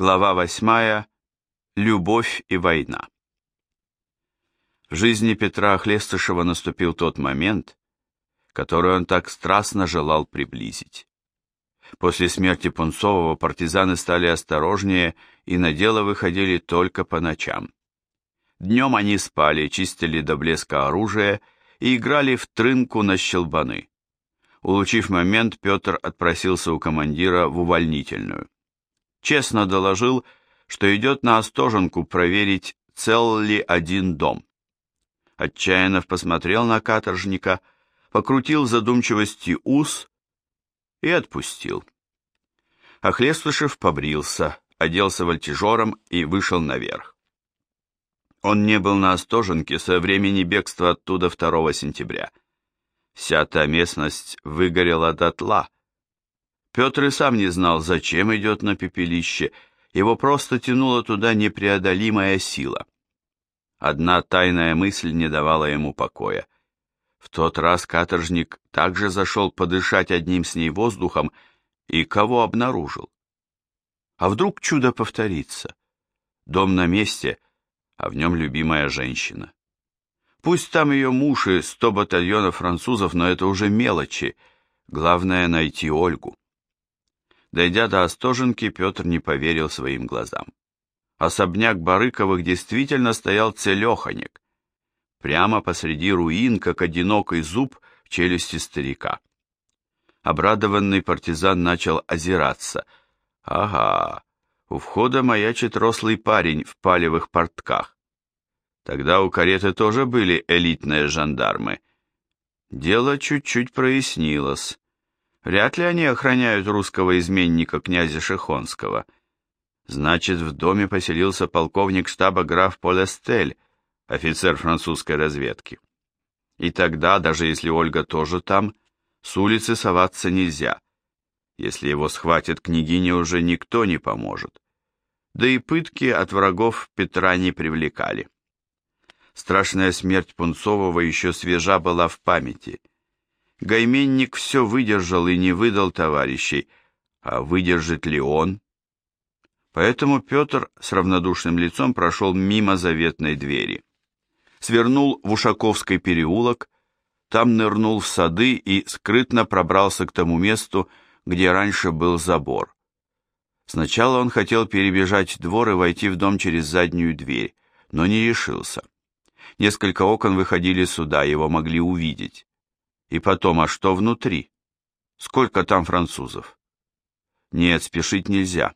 Глава 8. Любовь и война. В жизни Петра Хлестышева наступил тот момент, который он так страстно желал приблизить. После смерти Пунцового партизаны стали осторожнее и на дело выходили только по ночам. Днем они спали, чистили до блеска оружие и играли в трынку на щелбаны. Улучив момент, Петр отпросился у командира в увольнительную честно доложил, что идет на Остоженку проверить, цел ли один дом. Отчаянов посмотрел на каторжника, покрутил задумчивости ус и отпустил. Охлестышев побрился, оделся вольтежером и вышел наверх. Он не был на Остоженке со времени бегства оттуда 2 сентября. Вся та местность выгорела дотла, Петр и сам не знал, зачем идет на пепелище, его просто тянула туда непреодолимая сила. Одна тайная мысль не давала ему покоя. В тот раз каторжник также зашел подышать одним с ней воздухом и кого обнаружил? А вдруг чудо повторится? Дом на месте, а в нем любимая женщина. Пусть там ее муж и сто батальонов французов, но это уже мелочи. Главное найти Ольгу. Дойдя до Остоженки, Петр не поверил своим глазам. Особняк Барыковых действительно стоял целеханек, прямо посреди руин, как одинокий зуб в челюсти старика. Обрадованный партизан начал озираться. Ага, у входа маячит рослый парень в палевых портках. Тогда у кареты тоже были элитные жандармы. Дело чуть-чуть прояснилось. Вряд ли они охраняют русского изменника князя Шихонского. Значит, в доме поселился полковник штаба граф Полестель, офицер французской разведки. И тогда, даже если Ольга тоже там, с улицы соваться нельзя. Если его схватят, княгине уже никто не поможет. Да и пытки от врагов Петра не привлекали. Страшная смерть Пунцового еще свежа была в памяти – Гайменник все выдержал и не выдал товарищей, а выдержит ли он? Поэтому Петр с равнодушным лицом прошел мимо заветной двери. Свернул в Ушаковский переулок, там нырнул в сады и скрытно пробрался к тому месту, где раньше был забор. Сначала он хотел перебежать двор и войти в дом через заднюю дверь, но не решился. Несколько окон выходили сюда, его могли увидеть. И потом, а что внутри? Сколько там французов? Нет, спешить нельзя.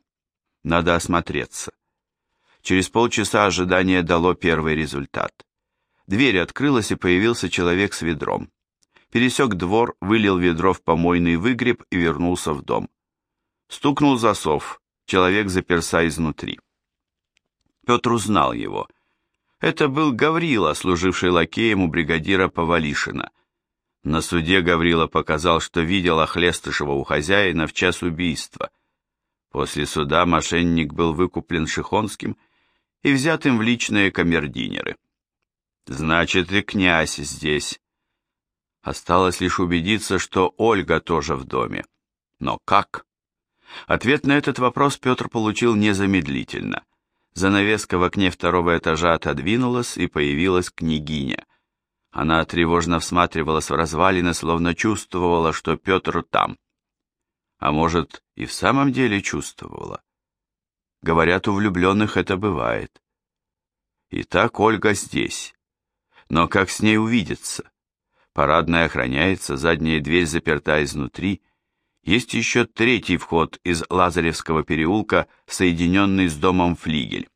Надо осмотреться. Через полчаса ожидание дало первый результат. Дверь открылась, и появился человек с ведром. Пересек двор, вылил ведро в помойный выгреб и вернулся в дом. Стукнул засов, человек заперся изнутри. Петр узнал его. Это был Гаврила, служивший лакеем у бригадира Повалишина. На суде Гаврила показал, что видел Охлестышева у хозяина в час убийства. После суда мошенник был выкуплен Шихонским и взят им в личные камердинеры. Значит, и князь здесь. Осталось лишь убедиться, что Ольга тоже в доме. Но как? Ответ на этот вопрос Петр получил незамедлительно. Занавеска в окне второго этажа отодвинулась, и появилась княгиня. Она тревожно всматривалась в развалины, словно чувствовала, что Петр там. А может, и в самом деле чувствовала. Говорят, у влюбленных это бывает. Итак, Ольга здесь. Но как с ней увидеться? Парадная охраняется, задняя дверь заперта изнутри. Есть еще третий вход из Лазаревского переулка, соединенный с домом флигель.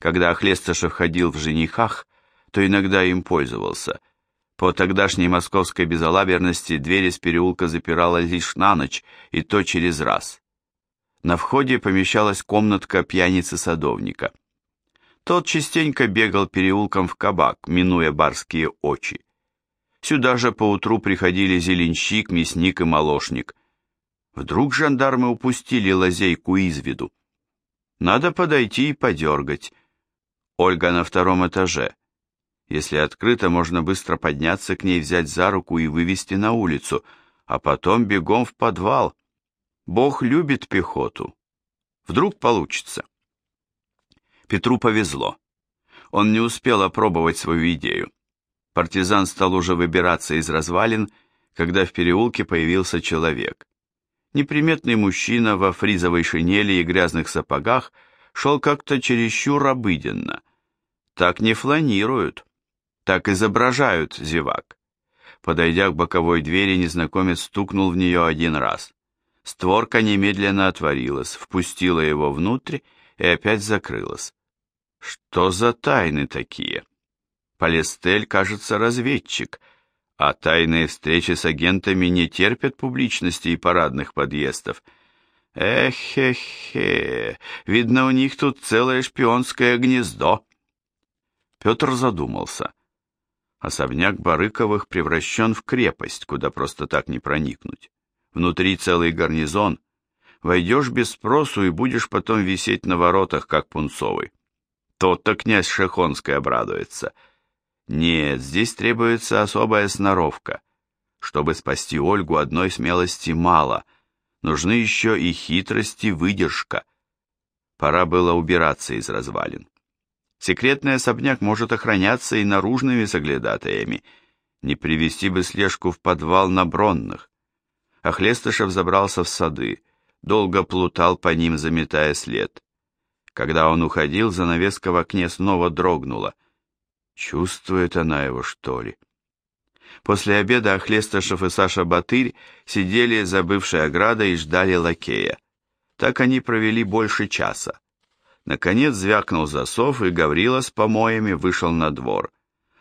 Когда Охлестышев ходил в женихах, то иногда им пользовался. По тогдашней московской безалаберности дверь из переулка запирала лишь на ночь, и то через раз. На входе помещалась комнатка пьяницы-садовника. Тот частенько бегал переулком в кабак, минуя барские очи. Сюда же поутру приходили зеленщик, мясник и молочник. Вдруг жандармы упустили лазейку из виду. Надо подойти и подергать. Ольга на втором этаже. Если открыто, можно быстро подняться к ней, взять за руку и вывести на улицу, а потом бегом в подвал. Бог любит пехоту. Вдруг получится. Петру повезло. Он не успел опробовать свою идею. Партизан стал уже выбираться из развалин, когда в переулке появился человек. Неприметный мужчина во фризовой шинели и грязных сапогах шел как-то чересчур обыденно. Так не фланируют, так изображают зевак. Подойдя к боковой двери, незнакомец стукнул в нее один раз. Створка немедленно отворилась, впустила его внутрь и опять закрылась. Что за тайны такие? Полестель, кажется, разведчик, а тайные встречи с агентами не терпят публичности и парадных подъездов. Эхе-хе, видно, у них тут целое шпионское гнездо. Петр задумался. Особняк Барыковых превращен в крепость, куда просто так не проникнуть. Внутри целый гарнизон. Войдешь без спросу и будешь потом висеть на воротах, как пунцовый. Тот-то князь Шехонский обрадуется. Нет, здесь требуется особая сноровка. Чтобы спасти Ольгу, одной смелости мало. Нужны еще и хитрость и выдержка. Пора было убираться из развалин. Секретный особняк может охраняться и наружными соглядатаями. Не привести бы слежку в подвал на Бронных. Охлестышев забрался в сады, долго плутал по ним, заметая след. Когда он уходил, занавеска в окне снова дрогнула. Чувствует она его, что ли? После обеда Охлестышев и Саша Батырь сидели за бывшей оградой и ждали лакея. Так они провели больше часа. Наконец звякнул засов, и Гаврила с помоями вышел на двор.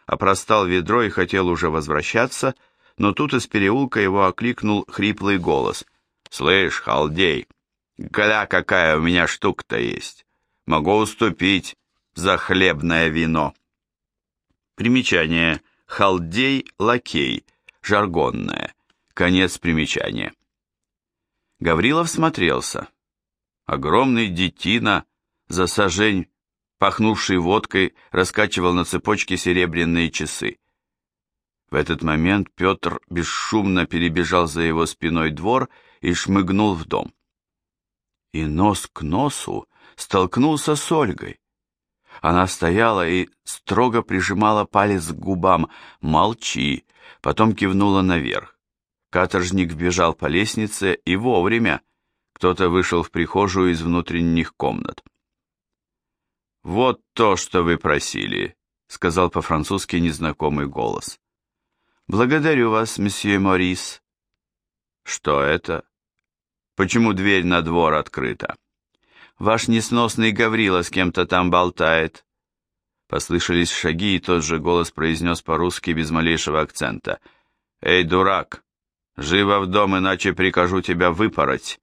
Опростал ведро и хотел уже возвращаться, но тут из переулка его окликнул хриплый голос. «Слышь, халдей, гля, какая у меня штука-то есть! Могу уступить за хлебное вино!» Примечание. Халдей-лакей. Жаргонное. Конец примечания. Гаврилов смотрелся. Огромный детина за сажень, пахнувший водкой, раскачивал на цепочке серебряные часы. В этот момент Петр бесшумно перебежал за его спиной двор и шмыгнул в дом. И нос к носу столкнулся с Ольгой. Она стояла и строго прижимала палец к губам. «Молчи!» Потом кивнула наверх. Каторжник бежал по лестнице и вовремя. Кто-то вышел в прихожую из внутренних комнат. «Вот то, что вы просили», — сказал по-французски незнакомый голос. «Благодарю вас, месье Морис». «Что это? Почему дверь на двор открыта?» «Ваш несносный Гаврила с кем-то там болтает». Послышались шаги, и тот же голос произнес по-русски без малейшего акцента. «Эй, дурак! Живо в дом, иначе прикажу тебя выпороть!»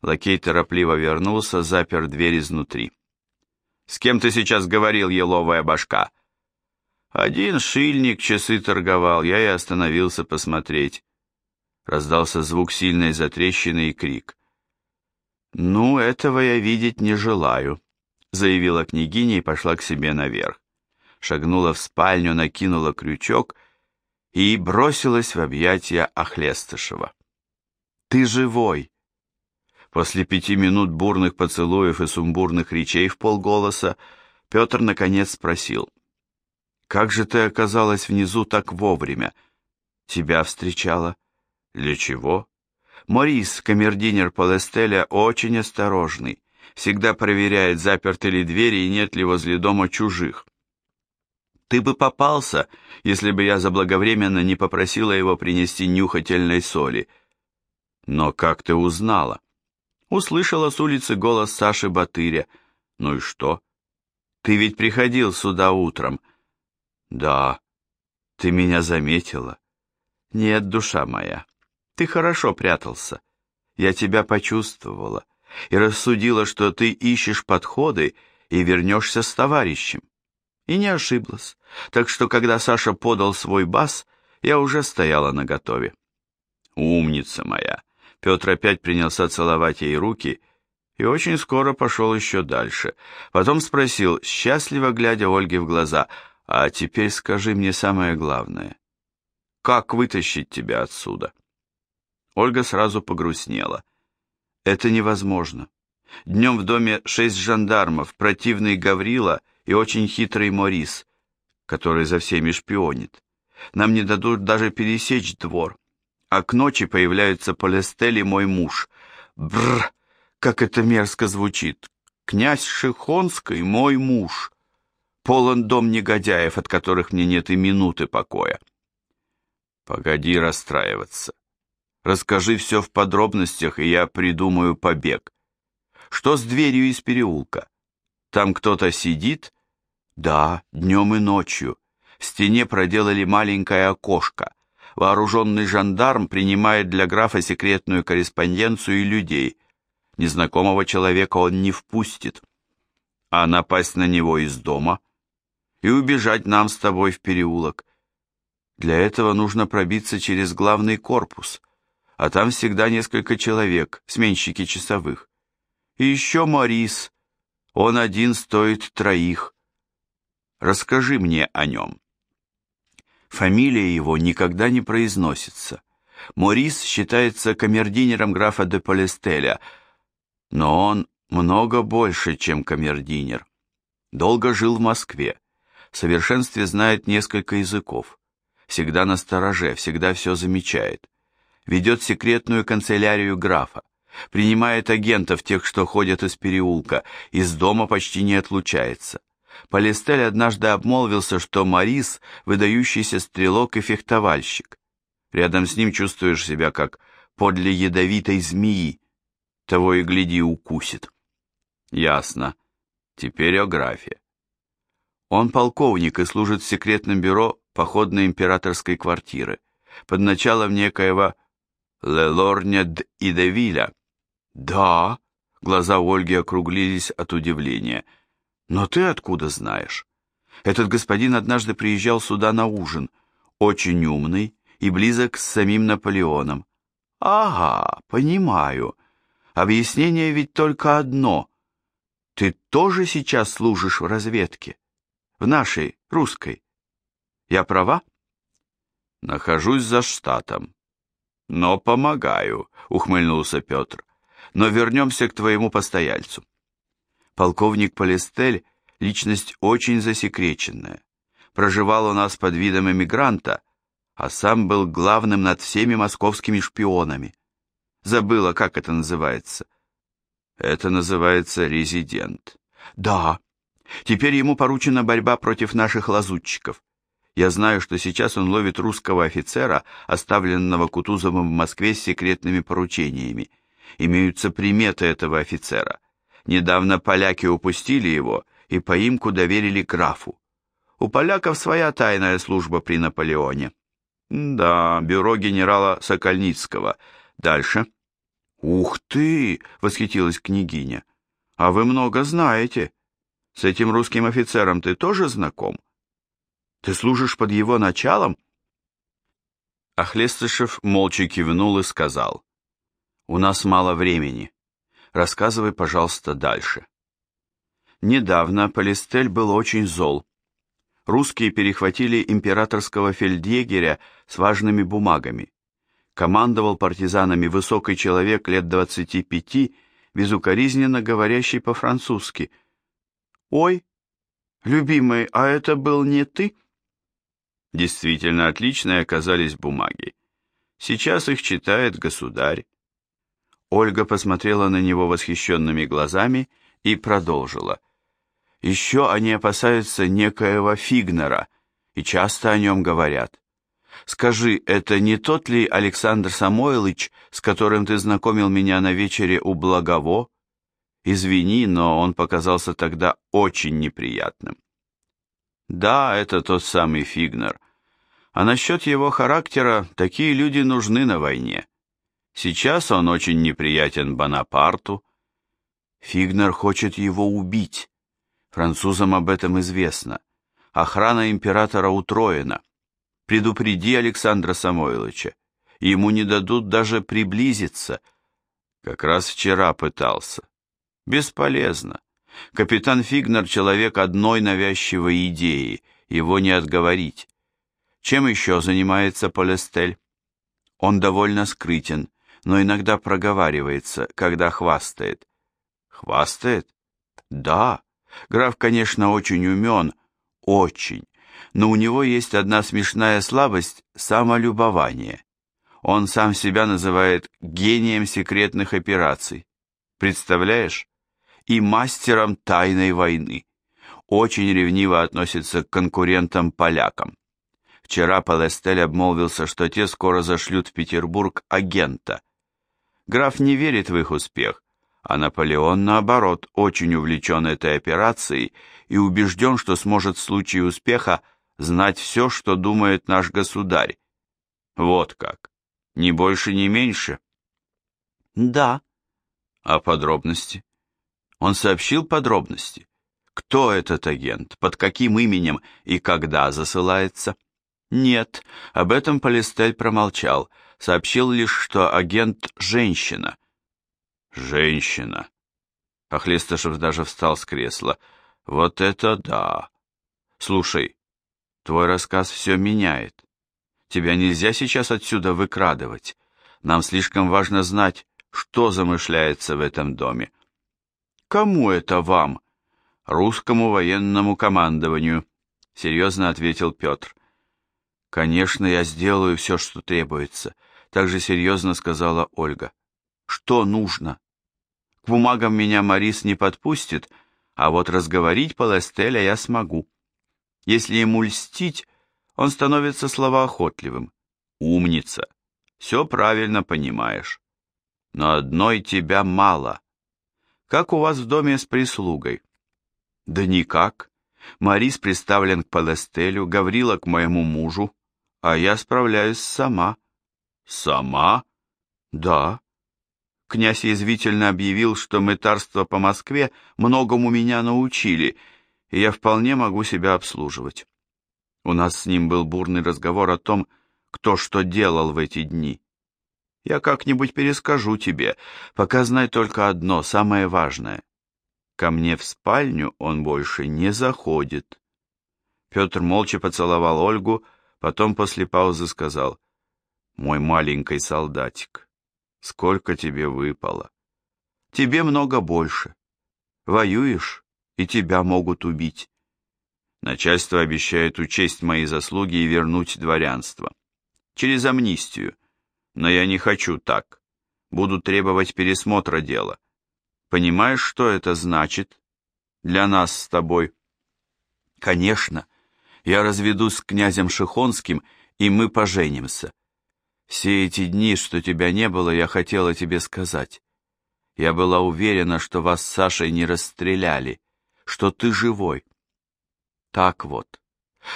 Лакей торопливо вернулся, запер дверь изнутри. С кем ты сейчас говорил, еловая башка?» «Один шильник часы торговал, я и остановился посмотреть». Раздался звук сильной затрещины и крик. «Ну, этого я видеть не желаю», — заявила княгиня и пошла к себе наверх. Шагнула в спальню, накинула крючок и бросилась в объятия Охлестышева. «Ты живой!» После пяти минут бурных поцелуев и сумбурных речей в полголоса Петр наконец спросил. «Как же ты оказалась внизу так вовремя? Тебя встречала?» «Для чего?» «Морис, камердинер Полестеля, очень осторожный. Всегда проверяет, заперты ли двери и нет ли возле дома чужих. Ты бы попался, если бы я заблаговременно не попросила его принести нюхательной соли. Но как ты узнала?» Услышала с улицы голос Саши Батыря. Ну и что? Ты ведь приходил сюда утром. Да. Ты меня заметила. Нет, душа моя. Ты хорошо прятался. Я тебя почувствовала и рассудила, что ты ищешь подходы и вернешься с товарищем. И не ошиблась. Так что, когда Саша подал свой бас, я уже стояла наготове. Умница моя. Петр опять принялся целовать ей руки и очень скоро пошел еще дальше. Потом спросил, счастливо глядя Ольге в глаза, «А теперь скажи мне самое главное. Как вытащить тебя отсюда?» Ольга сразу погрустнела. «Это невозможно. Днем в доме шесть жандармов, противный Гаврила и очень хитрый Морис, который за всеми шпионит. Нам не дадут даже пересечь двор. А к ночи появляются Полестель мой муж. Бррр, как это мерзко звучит. Князь Шихонский мой муж. Полон дом негодяев, от которых мне нет и минуты покоя. Погоди расстраиваться. Расскажи все в подробностях, и я придумаю побег. Что с дверью из переулка? Там кто-то сидит? Да, днем и ночью. В стене проделали маленькое окошко. Вооруженный жандарм принимает для графа секретную корреспонденцию и людей. Незнакомого человека он не впустит. А напасть на него из дома и убежать нам с тобой в переулок. Для этого нужно пробиться через главный корпус, а там всегда несколько человек, сменщики часовых. И еще Морис, он один стоит троих. Расскажи мне о нем. Фамилия его никогда не произносится. Морис считается камердинером графа де Полестеля, но он много больше, чем камердинер. Долго жил в Москве, в совершенстве знает несколько языков, всегда на стороже, всегда все замечает, ведет секретную канцелярию графа, принимает агентов тех, что ходят из переулка, из дома почти не отлучается. Полистель однажды обмолвился, что Марис – выдающийся стрелок и фехтовальщик. Рядом с ним чувствуешь себя как подле ядовитой змеи. Того и гляди укусит. Ясно. Теперь о графе. Он полковник и служит в секретном бюро походной императорской квартиры под началом некоего Лелорня Идевиля. Да, глаза Ольги округлились от удивления – но ты откуда знаешь? Этот господин однажды приезжал сюда на ужин, очень умный и близок с самим Наполеоном. Ага, понимаю. Объяснение ведь только одно. Ты тоже сейчас служишь в разведке? В нашей, русской. Я права? Нахожусь за штатом. Но помогаю, ухмыльнулся Петр. Но вернемся к твоему постояльцу. Полковник Полистель – личность очень засекреченная. Проживал у нас под видом эмигранта, а сам был главным над всеми московскими шпионами. Забыла, как это называется. Это называется резидент. Да, теперь ему поручена борьба против наших лазутчиков. Я знаю, что сейчас он ловит русского офицера, оставленного Кутузовым в Москве с секретными поручениями. Имеются приметы этого офицера – Недавно поляки упустили его и поимку доверили графу. У поляков своя тайная служба при Наполеоне. Да, бюро генерала Сокольницкого. Дальше. Ух ты, восхитилась княгиня. А вы много знаете. С этим русским офицером ты тоже знаком? Ты служишь под его началом? Ахлестышев молча кивнул и сказал. У нас мало времени. Рассказывай, пожалуйста, дальше. Недавно Полистель был очень зол. Русские перехватили императорского фельдъегеря с важными бумагами. Командовал партизанами высокий человек лет двадцати пяти, безукоризненно говорящий по-французски. «Ой, любимый, а это был не ты?» Действительно отличные оказались бумаги. Сейчас их читает государь. Ольга посмотрела на него восхищенными глазами и продолжила. «Еще они опасаются некоего Фигнера и часто о нем говорят. Скажи, это не тот ли Александр Самойлович, с которым ты знакомил меня на вечере у Благово? Извини, но он показался тогда очень неприятным». «Да, это тот самый Фигнер. А насчет его характера, такие люди нужны на войне». Сейчас он очень неприятен Бонапарту. Фигнер хочет его убить. Французам об этом известно. Охрана императора утроена. Предупреди Александра Самойловича. Ему не дадут даже приблизиться. Как раз вчера пытался. Бесполезно. Капитан Фигнер человек одной навязчивой идеи, его не отговорить. Чем еще занимается Полестель? Он довольно скрытен, но иногда проговаривается, когда хвастает. Хвастает? Да. Граф, конечно, очень умен, очень. Но у него есть одна смешная слабость – самолюбование. Он сам себя называет гением секретных операций. Представляешь? И мастером тайной войны. Очень ревниво относится к конкурентам-полякам. Вчера Палестель обмолвился, что те скоро зашлют в Петербург агента. Граф не верит в их успех, а Наполеон, наоборот, очень увлечен этой операцией и убежден, что сможет в случае успеха знать все, что думает наш государь. Вот как. Ни больше, ни меньше. Да. А подробности? Он сообщил подробности. Кто этот агент, под каким именем и когда засылается? Нет, об этом Полистель промолчал, сообщил лишь, что агент – женщина. Женщина. Охлестышев даже встал с кресла. Вот это да. Слушай, твой рассказ все меняет. Тебя нельзя сейчас отсюда выкрадывать. Нам слишком важно знать, что замышляется в этом доме. Кому это вам? Русскому военному командованию, серьезно ответил Петр. Конечно, я сделаю все, что требуется, также серьезно сказала Ольга. Что нужно? К бумагам меня Марис не подпустит, а вот разговорить Палестеля я смогу. Если ему льстить, он становится словоохотливым. Умница. Все правильно понимаешь. Но одной тебя мало. Как у вас в доме с прислугой? Да никак. Марис приставлен к Палестелю, Гаврила к моему мужу, а я справляюсь сама. Сама? Да. Князь язвительно объявил, что мытарство по Москве многому меня научили, и я вполне могу себя обслуживать. У нас с ним был бурный разговор о том, кто что делал в эти дни. Я как-нибудь перескажу тебе, пока знай только одно, самое важное. Ко мне в спальню он больше не заходит. Петр молча поцеловал Ольгу, потом после паузы сказал, «Мой маленький солдатик, сколько тебе выпало? Тебе много больше. Воюешь, и тебя могут убить. Начальство обещает учесть мои заслуги и вернуть дворянство. Через амнистию. Но я не хочу так. Буду требовать пересмотра дела. Понимаешь, что это значит? Для нас с тобой. Конечно. Я разведусь с князем Шихонским, и мы поженимся. Все эти дни, что тебя не было, я хотела тебе сказать. Я была уверена, что вас с Сашей не расстреляли, что ты живой. Так вот,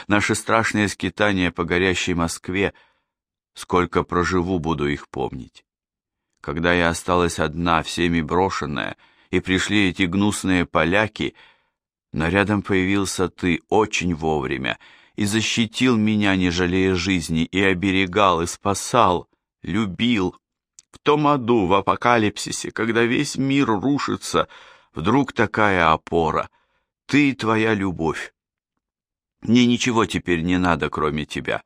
наши страшные скитания по горящей Москве, сколько проживу, буду их помнить. Когда я осталась одна, всеми брошенная, и пришли эти гнусные поляки, но рядом появился ты очень вовремя и защитил меня, не жалея жизни, и оберегал, и спасал, любил. В том аду, в апокалипсисе, когда весь мир рушится, вдруг такая опора. Ты и твоя любовь. Мне ничего теперь не надо, кроме тебя.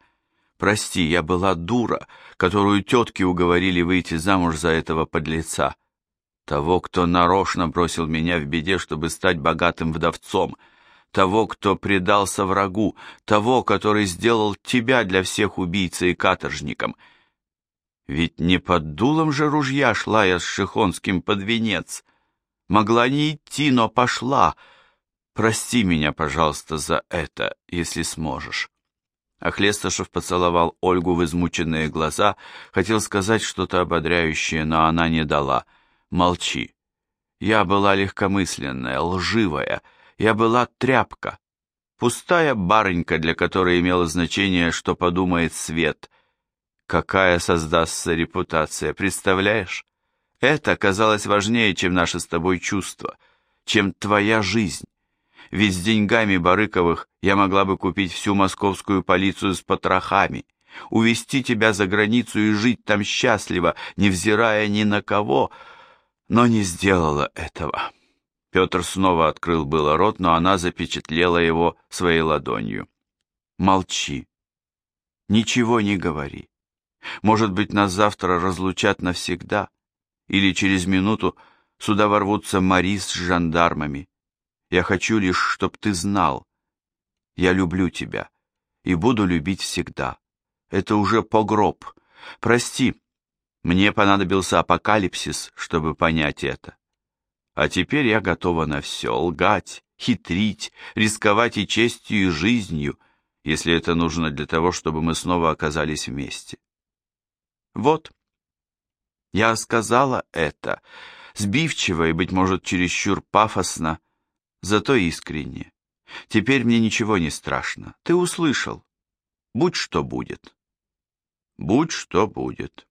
Прости, я была дура, которую тетки уговорили выйти замуж за этого подлеца. Того, кто нарочно бросил меня в беде, чтобы стать богатым вдовцом. Того, кто предался врагу. Того, который сделал тебя для всех убийцей и каторжником. Ведь не под дулом же ружья шла я с Шихонским под венец. Могла не идти, но пошла — Прости меня, пожалуйста, за это, если сможешь. Охлестышев поцеловал Ольгу в измученные глаза, хотел сказать что-то ободряющее, но она не дала. Молчи. Я была легкомысленная, лживая, я была тряпка. Пустая барынька, для которой имело значение, что подумает свет. Какая создастся репутация, представляешь? Это казалось важнее, чем наше с тобой чувство, чем твоя жизнь ведь с деньгами Барыковых я могла бы купить всю московскую полицию с потрохами, увезти тебя за границу и жить там счастливо, невзирая ни на кого, но не сделала этого. Петр снова открыл было рот, но она запечатлела его своей ладонью. «Молчи. Ничего не говори. Может быть, нас завтра разлучат навсегда, или через минуту Сюда ворвутся Марис с жандармами. Я хочу лишь, чтоб ты знал. Я люблю тебя и буду любить всегда. Это уже погроб. Прости, мне понадобился апокалипсис, чтобы понять это. А теперь я готова на все, лгать, хитрить, рисковать и честью, и жизнью, если это нужно для того, чтобы мы снова оказались вместе. Вот. Я сказала это, сбивчиво и, быть может, чересчур пафосно, зато искренне. Теперь мне ничего не страшно. Ты услышал. Будь что будет. Будь что будет.